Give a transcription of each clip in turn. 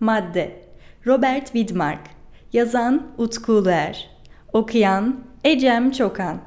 Madde Robert Widmark Yazan Utku Uluer Okuyan Ecem Çokan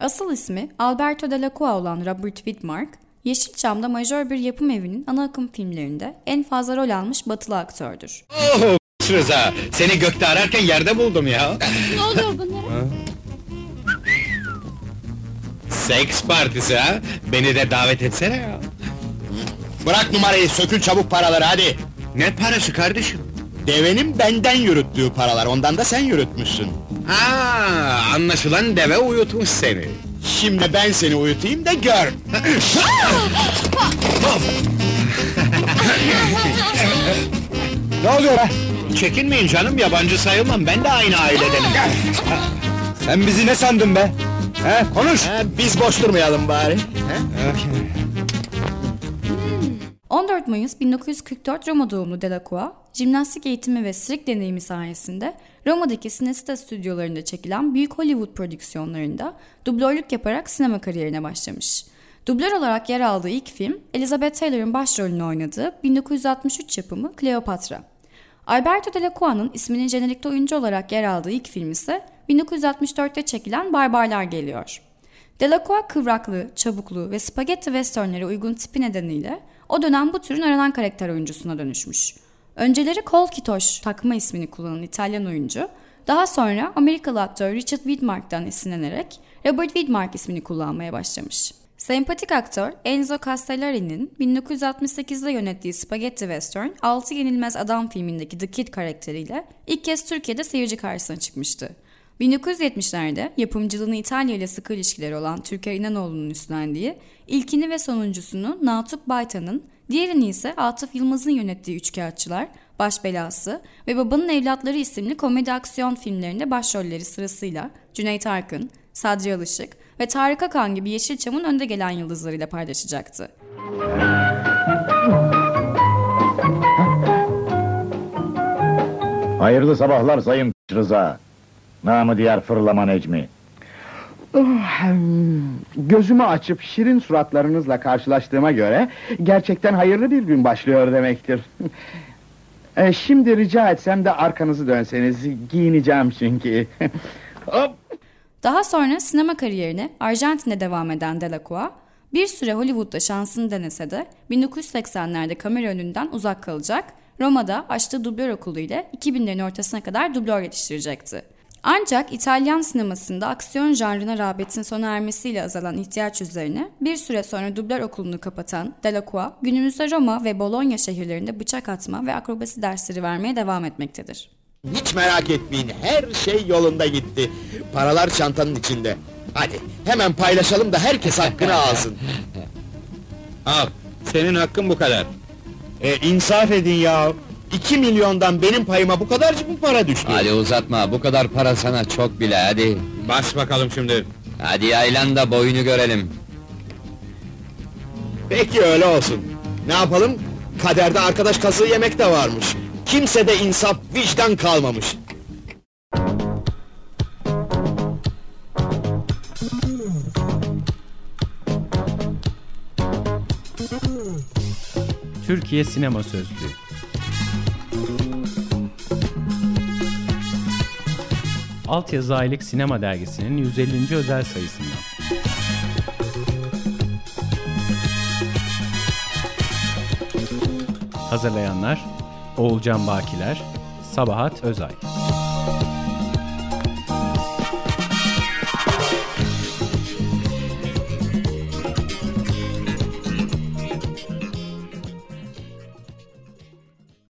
Asıl ismi Alberto Delacroix olan Robert Widmark, Yeşilçam'da majör bir yapım evinin ana akım filmlerinde en fazla rol almış batılı aktördür. Oh Rıza, seni gökte ararken yerde buldum ya. Ne oluyor bunlara? Seks partisi ha? Beni de davet etsene ya. Bırak numarayı, sökül çabuk paraları hadi! Ne parası kardeşim? Devenin benden yürüttüğü paralar, ondan da sen yürütmüşsün. Aa, anlaşılan deve uyutmuş seni. Şimdi ben seni uyutayım da gör! Ne oluyor ha? Çekinmeyin canım, yabancı sayılmam, ben de aynı ailedenim. Sen bizi ne sandın be? He, konuş! Ha, biz boş durmayalım bari. 14 Mayıs 1944 Roma doğumlu Delacroix, jimnastik eğitimi ve sirk deneyimi sayesinde Roma'daki Cinecittà stüdyolarında çekilen büyük Hollywood prodüksiyonlarında dublörlük yaparak sinema kariyerine başlamış. Dublör olarak yer aldığı ilk film, Elizabeth Taylor'ın başrolünü oynadığı 1963 yapımı Cleopatra. Alberto Delacroix'ın isminin jenerikte oyuncu olarak yer aldığı ilk film ise 1964'te çekilen Barbarlar Geliyor. Delacroix kıvraklığı, çabukluğu ve spagetti westernlere uygun tipi nedeniyle o dönem bu türün aranan karakter oyuncusuna dönüşmüş. Önceleri Col Kitoş takma ismini kullanan İtalyan oyuncu, daha sonra Amerikalı aktör Richard Widmark'tan esinlenerek Robert Widmark ismini kullanmaya başlamış. Sempatik aktör Enzo Castellari'nin 1968'de yönettiği Spaghetti Western 6 Yenilmez Adam filmindeki The Kid karakteriyle ilk kez Türkiye'de seyirci karşısına çıkmıştı. 1970'lerde yapımcılığını İtalya ile sıkı ilişkileri olan Türker İnanoğlu'nun üstlendiği ilkini ve sonuncusunu Natuk Baytan'ın, diğerini ise Atıf Yılmaz'ın yönettiği Üçkağıtçılar, Baş Belası ve Babanın Evlatları isimli komedi aksiyon filmlerinde başrolleri sırasıyla Cüneyt Arkın, Sadri Alışık ve Tarık Akan gibi Yeşilçam'ın önde gelen yıldızlarıyla paylaşacaktı. Hayırlı sabahlar Sayın Rıza. Namı diğer fırlama Necmi. Gözümü açıp şirin suratlarınızla karşılaştığıma göre gerçekten hayırlı bir gün başlıyor demektir. E, şimdi rica etsem de arkanızı dönseniz giyineceğim çünkü. Hop! Daha sonra sinema kariyerine Arjantin'de devam eden Delacroix, bir süre Hollywood'da şansını denese de 1980'lerde kamera önünden uzak kalacak, Roma'da açtığı dublör okulu ile 2000'lerin ortasına kadar dublör yetiştirecekti. Ancak İtalyan sinemasında aksiyon janrına rağbetin sona ermesiyle azalan ihtiyaç üzerine bir süre sonra dublör okulunu kapatan Delacroix, günümüzde Roma ve Bologna şehirlerinde bıçak atma ve akrobasi dersleri vermeye devam etmektedir. Hiç merak etmeyin, her şey yolunda gitti. Paralar çantanın içinde. Hadi, hemen paylaşalım da herkes hakkını alsın. Al, senin hakkın bu kadar. E, insaf edin ya! İki milyondan benim payıma bu kadarcık mı para düştü? Hadi uzatma, bu kadar para sana çok bile, hadi. Bas bakalım şimdi. Hadi yaylan da boyunu görelim. Peki öyle olsun. Ne yapalım? Kaderde arkadaş kazığı yemek de varmış. Kimse de insaf, vicdan kalmamış. Türkiye Sinema Sözlüğü Altyazı Aylık Sinema Dergisi'nin 150. özel sayısından. Hazırlayanlar Oğulcan Bakiler, Sabahat Özay.